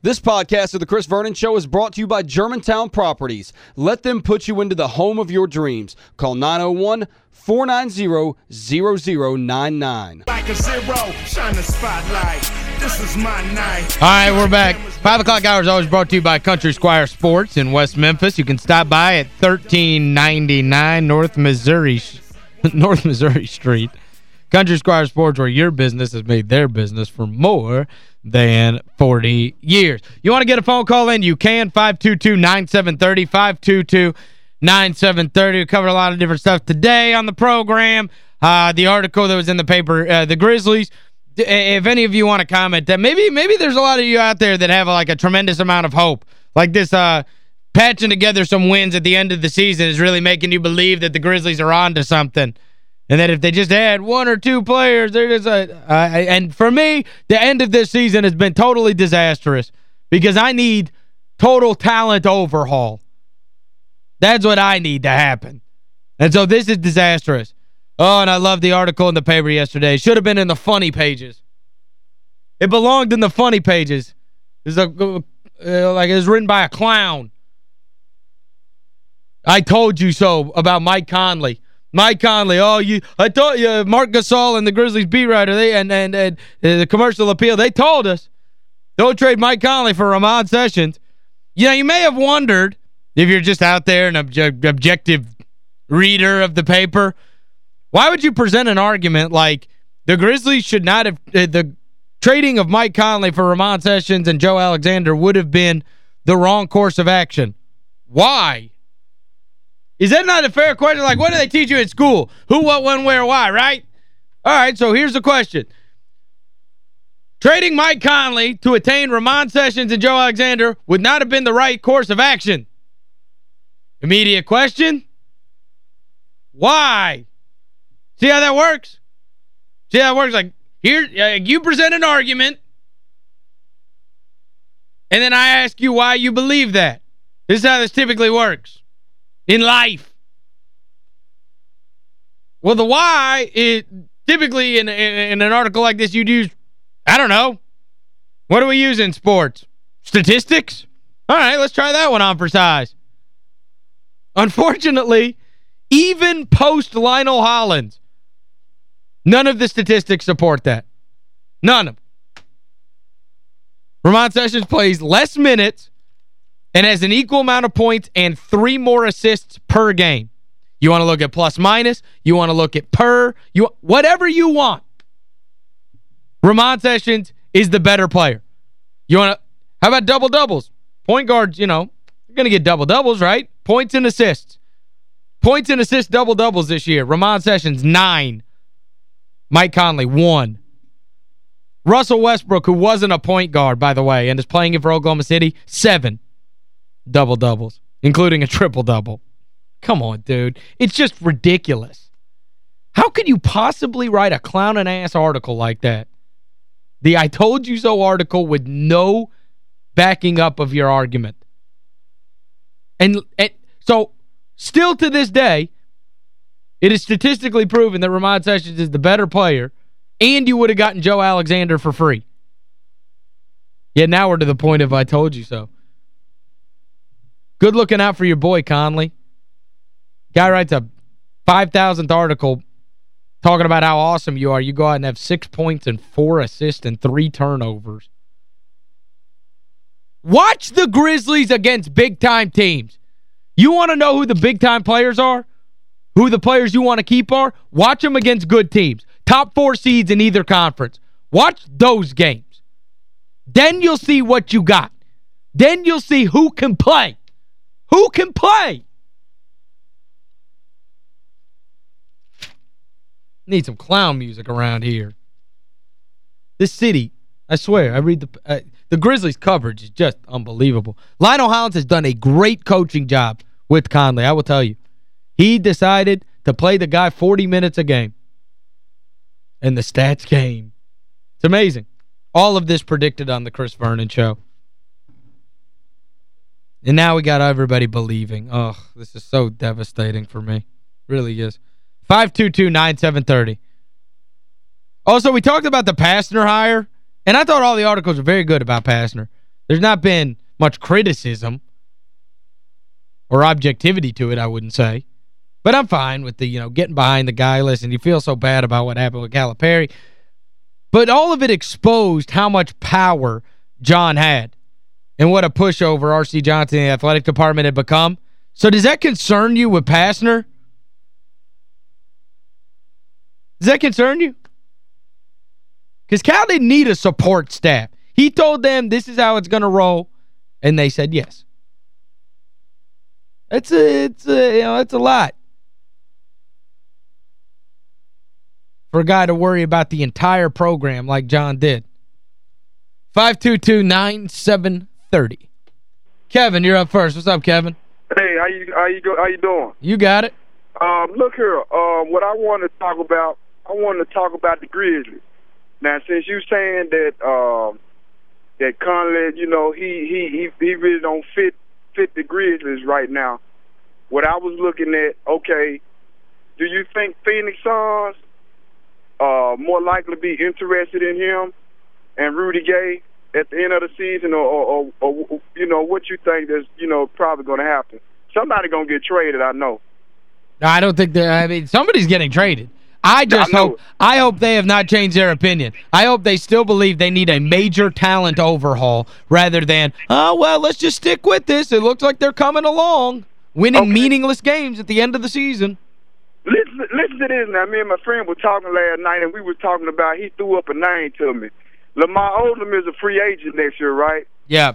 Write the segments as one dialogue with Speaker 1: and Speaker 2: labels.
Speaker 1: This podcast of The Chris Vernon Show is brought to you by Germantown Properties. Let them put you into the home of your dreams. Call 901-490-0099.
Speaker 2: Like a zero, shine the spotlight. This is my night.
Speaker 3: All right, we're back. 5 o'clock hour is always brought to you by Country Squire Sports in West Memphis. You can stop by at 1399 North Missouri North Missouri Street. Country Squire Sports, where your business has made their business for more than 40 years. You want to get a phone call in? You can, 522-9730, 522-9730. We covered a lot of different stuff today on the program. Uh, the article that was in the paper, uh, the Grizzlies, if any of you want to comment that maybe maybe there's a lot of you out there that have like a tremendous amount of hope. Like this uh patching together some wins at the end of the season is really making you believe that the Grizzlies are on to something. And that if they just add one or two players, they're just a, uh, and for me, the end of this season has been totally disastrous because I need total talent overhaul. That's what I need to happen. And so this is disastrous. Oh, and I love the article in the paper yesterday. Should have been in the funny pages. It belonged in the funny pages. It's a, uh, like it was written by a clown. I told you so about Mike Conley. Mike Conley, oh, you I thought you Marc Gasol and the Grizzlies beat writer, they and, and, and uh, the commercial appeal, they told us, don't trade Mike Conley for Ramon Sessions. You know, you may have wondered, if you're just out there an obje objective reader of the paper, why would you present an argument like the Grizzlies should not have, uh, the trading of Mike Conley for Ramon Sessions and Joe Alexander would have been the wrong course of action? Why? Is that not a fair question? Like, what do they teach you in school? Who, what, when, where, why, right? All right, so here's the question. Trading Mike Conley to attain Ramon Sessions and Joe Alexander would not have been the right course of action. Immediate question. Why? See how that works? See how it works? Like, here, you present an argument, and then I ask you why you believe that. This is how this typically works in life. Well, the why, is typically in, in, in an article like this, you'd use, I don't know, what do we use in sports? Statistics? All right, let's try that one on for size. Unfortunately, even post Lionel Hollins, none of the statistics support that. None of them. Ramon Sessions plays less minutes and has an equal amount of points and three more assists per game. You want to look at plus minus, you want to look at per, you whatever you want. Ramon Sessions is the better player. You want to how about double doubles? Point guards, you know, you're going to get double doubles, right? Points and assists. Points and assists double doubles this year. Ramon Sessions 9. Mike Conley 1. Russell Westbrook who wasn't a point guard by the way and is playing it for Oklahoma City 7 double-doubles, including a triple-double. Come on, dude. It's just ridiculous. How could you possibly write a clown-and-ass article like that? The I told you so article with no backing up of your argument. And, and so, still to this day, it is statistically proven that Ramon Sessions is the better player, and you would have gotten Joe Alexander for free. Yet now we're to the point of I told you so. Good looking out for your boy, Conley. Guy writes a 5,000th article talking about how awesome you are. You go out and have six points and four assists and three turnovers. Watch the Grizzlies against big-time teams. You want to know who the big-time players are? Who the players you want to keep are? Watch them against good teams. Top four seeds in either conference. Watch those games. Then you'll see what you got. Then you'll see who can play. Who can play? Need some clown music around here. This city, I swear, I read the uh, the Grizzlies coverage is just unbelievable. Lionel Hollins has done a great coaching job with Conley, I will tell you. He decided to play the guy 40 minutes a game. And the stats came. It's amazing. All of this predicted on the Chris Vernon Show. And now we got everybody believing. Oh, this is so devastating for me. really is. 522-9730. Also, we talked about the Pastner hire, and I thought all the articles were very good about Pastner. There's not been much criticism or objectivity to it, I wouldn't say. But I'm fine with the, you know, getting behind the guy. Listen, you feel so bad about what happened with Calipari. But all of it exposed how much power John had and what a pushover R.C. Johnson and the athletic department had become. So does that concern you with Pastner? Does that concern you? Because Cal didn't need a support staff. He told them this is how it's going to roll, and they said yes. It's a, it's a, you know, it's a lot. For a guy to worry about the entire program like John did. 522-9730. Kevin, you're up first. What's up, Kevin?
Speaker 4: Hey, how you how you how you doing?
Speaker 3: You got it.
Speaker 4: Um, look here. Um, what I want to talk about, I want to talk about the Grizzlies. Now, since you saying that um, that Conley, you know, he he he he really don't fit fit the Grizzlies right now. What I was looking at, okay, do you think Phoenix Suns uh more likely to be interested in him and Rudy Gay at the end of the season, or, or, or, or you know, what you think is you know probably going to happen? Somebody going to get traded, I know.
Speaker 3: No, I don't think that I mean somebody's getting traded. I just
Speaker 4: I
Speaker 3: hope I hope they have not changed their opinion. I hope they still believe they need a major talent overhaul rather than, oh, well, let's just stick with this. It looks like they're coming along, winning
Speaker 4: Okay.
Speaker 3: meaningless games at the end of the season.
Speaker 4: Listen, listen to this now. Me and my friend were talking last night, and we were talking about he threw up a name to me. Lamar Odom is a free agent next year, right?
Speaker 3: Yeah.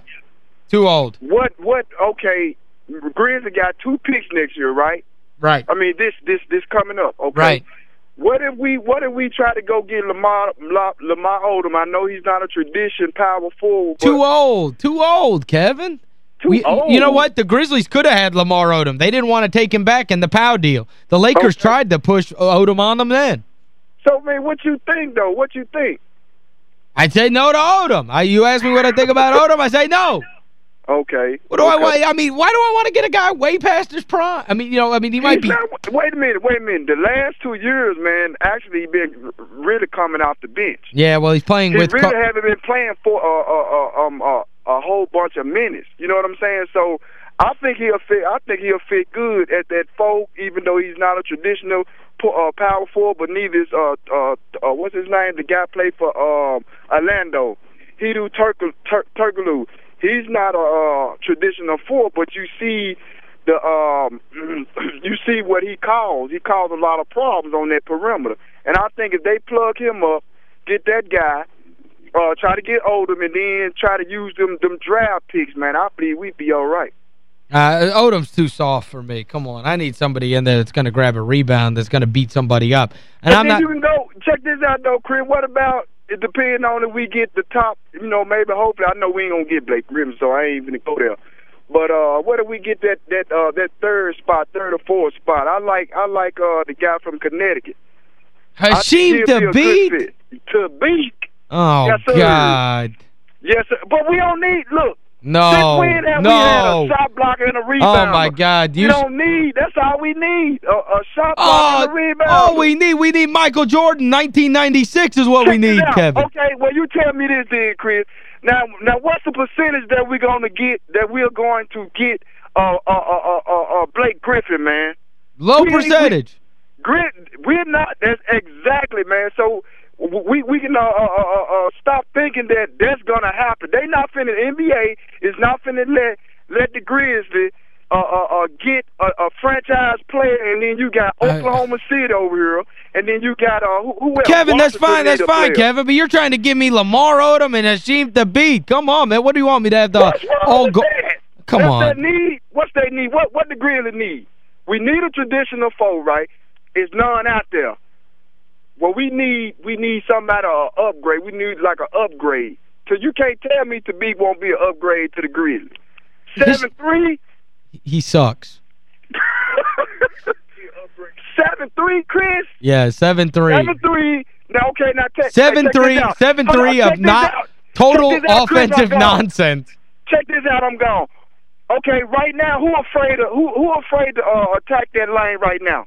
Speaker 3: Too old.
Speaker 4: What? What? Okay, Grizzly got two picks next year, right?
Speaker 3: Right.
Speaker 4: I mean, this this this coming up, okay?
Speaker 3: Right.
Speaker 4: What if we What if we try to go get Lamar Lamar Odom? I know he's not a tradition power forward,
Speaker 3: Too old. Too old, Kevin.
Speaker 4: Too
Speaker 3: We-
Speaker 4: old.
Speaker 3: You know what? The Grizzlies could have had Lamar Odom. They didn't want to take him back in the Pau deal. The Lakers
Speaker 4: Okay.
Speaker 3: tried to push Odom on them then.
Speaker 4: So, man, what you think though? What you think?
Speaker 3: I'd say no to Odom. I, you ask me what I think about Odom, I say no.
Speaker 4: Okay.
Speaker 3: What do I
Speaker 4: okay.
Speaker 3: want? I mean, why do I want to get a guy way past his prime? I mean, you know, I mean, he might
Speaker 4: He's
Speaker 3: be...
Speaker 4: not- wait a minute, wait a minute. The last two years, man, actually he been really coming off the bench.
Speaker 3: Yeah, well, he's playing
Speaker 4: He
Speaker 3: with...
Speaker 4: really haven't been playing for uh, uh, um, uh, a whole bunch of minutes. You know what I'm saying? So I think he'll fit. I think he'll fit good at that four, even though he's not a traditional uh, power forward. But neither is uh, uh, uh, what's his name? The guy played for um, Orlando. Hedo Turkoglu. Tur-. He's not a uh, traditional four, but you see the um you see what he caused. He caused a lot of problems on that perimeter. And I think if they plug him up, get that guy, uh, try to get Odom, and then try to use them them draft picks, man, I believe we'd be all right.
Speaker 3: Uh, Odom's too soft for me. Come on. I need somebody in there that's going to grab a rebound, that's going to beat somebody up. And,
Speaker 4: And,
Speaker 3: I'm not...
Speaker 4: you can go check this out though, Chris. What about it depending on if we get the top, you know, maybe hopefully I know we ain't gonna get Blake Griffin, so I ain't even go there. But uh what if we get that that uh that third spot, third or fourth spot? I like I like uh the guy from Connecticut.
Speaker 3: Hasheem
Speaker 4: think he'll be a good
Speaker 3: Thabeet?
Speaker 4: fit. To beat.
Speaker 3: Oh,
Speaker 4: Yes.
Speaker 3: God.
Speaker 4: Yes, sir. But we don't need look,
Speaker 3: No.
Speaker 4: When have we
Speaker 3: no.
Speaker 4: had a shot blocker and a rebounder?
Speaker 3: Oh, my God.
Speaker 4: You
Speaker 3: You
Speaker 4: don't need. That's all we need. A, a shot blocker
Speaker 3: Oh,
Speaker 4: and a rebounder.
Speaker 3: oh, we need we need Michael Jordan 1996 is what we
Speaker 4: Check this
Speaker 3: need. Kevin.
Speaker 4: Okay, well you tell me this then, Chris. Now, now what's the percentage that we're going to get? That we're going to get? Uh, uh, uh, uh, uh, uh Blake Griffin, man.
Speaker 3: Low
Speaker 4: we- we-
Speaker 3: percentage.
Speaker 4: Grit, we're not. That's exactly, man. So we we can uh, uh, uh, uh, stop thinking that that's gonna happen. They not finna. NBA is not finna let let the Grizzlies uh, uh, uh, get a, a franchise player, and then you got
Speaker 3: Uh,
Speaker 4: Oklahoma City over here, and then you got uh who, who else?
Speaker 3: Kevin, that's fine. That's fine,
Speaker 4: player.
Speaker 3: Kevin. But you're trying to give me Lamar Odom and Hasheem Thabeet. Come on, man. What do you want me to have the
Speaker 4: What's
Speaker 3: all go
Speaker 4: that?
Speaker 3: Come
Speaker 4: What's
Speaker 3: on.
Speaker 4: that need? What's they need? What what the Grizzlies need? We need a traditional foe, right? There's none out there. Well, we need we need somebody to of upgrade. We need like an upgrade. So you can't tell me to be won't be an upgrade to the Grizzlies.
Speaker 3: This-
Speaker 4: Seven three,
Speaker 3: He sucks.
Speaker 4: seven three, Chris.
Speaker 3: Yeah, 7-3.
Speaker 4: Seven three. Now okay, now check.
Speaker 3: Seven
Speaker 4: check
Speaker 3: three,
Speaker 4: out.
Speaker 3: seven
Speaker 4: on,
Speaker 3: three
Speaker 4: check
Speaker 3: of not
Speaker 4: out.
Speaker 3: total
Speaker 4: out,
Speaker 3: offensive
Speaker 4: I'm
Speaker 3: nonsense.
Speaker 4: Check this out. I'm gone. Okay, right now, who afraid of who who afraid to uh, attack that lane right now?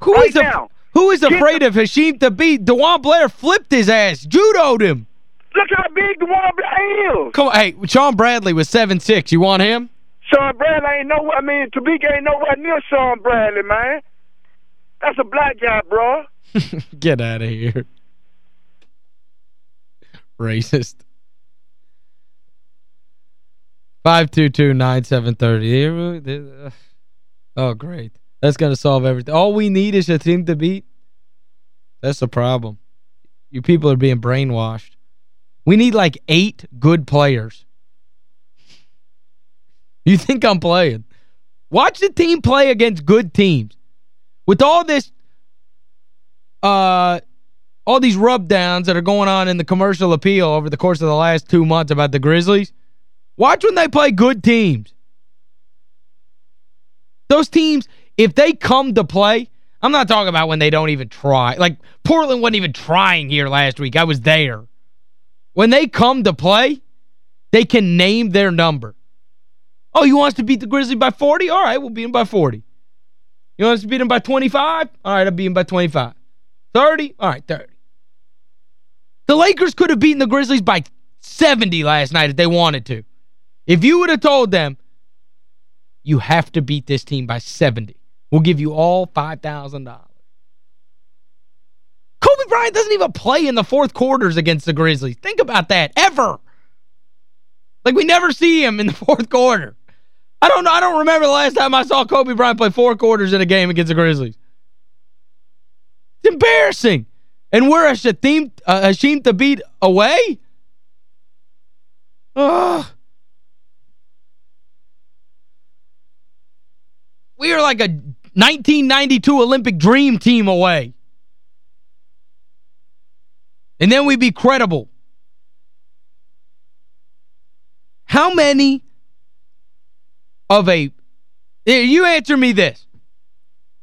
Speaker 3: Who
Speaker 4: Right
Speaker 3: is
Speaker 4: now.
Speaker 3: Who is afraid of Hasheem Thabeet? DeJuan Blair flipped his ass, judoed him.
Speaker 4: Look how big the Blair is.
Speaker 3: Come on, hey, Shawn Bradley was seven six. You want him?
Speaker 4: Shawn Bradley ain't nowhere. I mean, Topeka ain't nowhere near Shawn Bradley, man. That's a black guy, bro.
Speaker 3: Get out of here. Racist. 522-9730. Uh, oh, great. That's going to solve everything. All we need is a team to beat. That's the problem. You people are being brainwashed. We need like eight good players. You think I'm playing. Watch the team play against good teams. With all this uh all these rub downs that are going on in the commercial appeal over the course of the last two months about the Grizzlies, watch when they play good teams. Those teams, if they come to play, I'm not talking about when they don't even try. Like, Portland wasn't even trying here last week. I was there. When they come to play, they can name their number. Oh, you want us to beat the Grizzlies by 40? All right, we'll beat them by 40. You want us to beat them by 25? All right, I'll beat them by 25. 30? All right, 30. The Lakers could have beaten the Grizzlies by 70 last night if they wanted to. If you would have told them, you have to beat this team by 70, we'll give you all $5,000. Kobe Bryant doesn't even play in the fourth quarters against the Grizzlies. Think about that, ever. Like, we never see him in the fourth quarter. I don't know. I don't remember the last time I saw Kobe Bryant play four quarters in a game against the Grizzlies. It's embarrassing. And we're a Shatim, uh, Hasheem Thabeet away? Ugh. We are like a 1992 Olympic dream team away. And then we'd be credible. How many of a... You answer me this.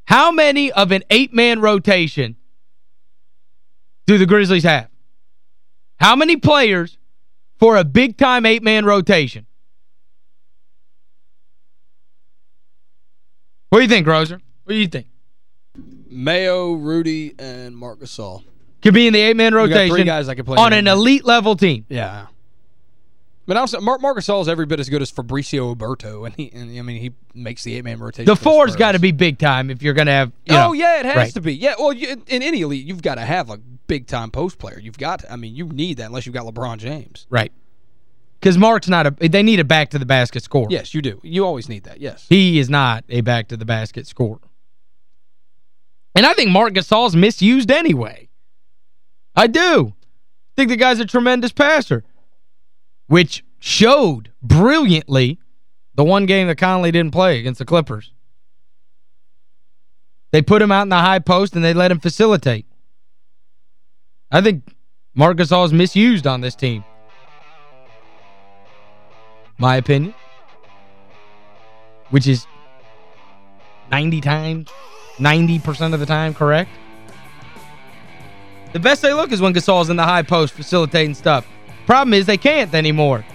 Speaker 3: How many of an eight-man rotation do the Grizzlies have? How many players for a big-time eight-man rotation? What do you think, Roser? What do you think?
Speaker 1: Mayo, Rudy, and Marc Gasol.
Speaker 3: Could be in the eight-man rotation
Speaker 1: three guys that can play
Speaker 3: on an elite-level team.
Speaker 1: Yeah. But also, Marc, Marc Gasol is every bit as good as Fabricio Oberto, and he, and, I mean, he makes the eight-man rotation.
Speaker 3: The four's got to be big time if you're going to have,
Speaker 1: Oh,
Speaker 3: know,
Speaker 1: yeah, it has
Speaker 3: right.
Speaker 1: to be. Yeah, well, you, in any elite, you've got to have a big-time post player. You've got, to, I mean, you need that unless you've got LeBron James.
Speaker 3: Right. Because Marc's not a, they need a back-to-the-basket scorer.
Speaker 1: Yes, you do. You always need that, yes.
Speaker 3: He is not a back-to-the-basket scorer. And I think Marc Gasol's misused anyway. I do. I think the guy's a tremendous passer. Which showed brilliantly the one game that Conley didn't play against the Clippers. They put him out in the high post and they let him facilitate. I think Marc Gasol is misused on this team. My opinion. Which is 90 times, 90% of the time correct. The best they look is when Gasol's in the high post facilitating stuff. Problem is they can't anymore.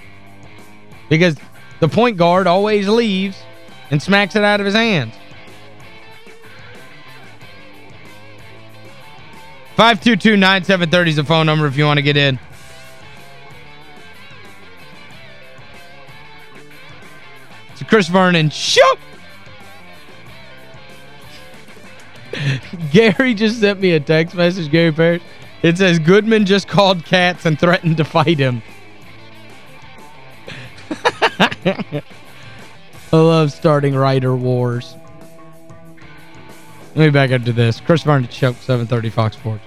Speaker 3: Because the point guard always leaves and smacks it out of his hands. 522-9730 is the phone number if you want to get in. It's Chris Vernon Show. Gary just sent me a text message, Gary Parrish. It says, Goodman just called Cats and threatened to fight him. I love starting writer wars. Let me back up to this. Chris Vernon Show, 730 Fox Sports.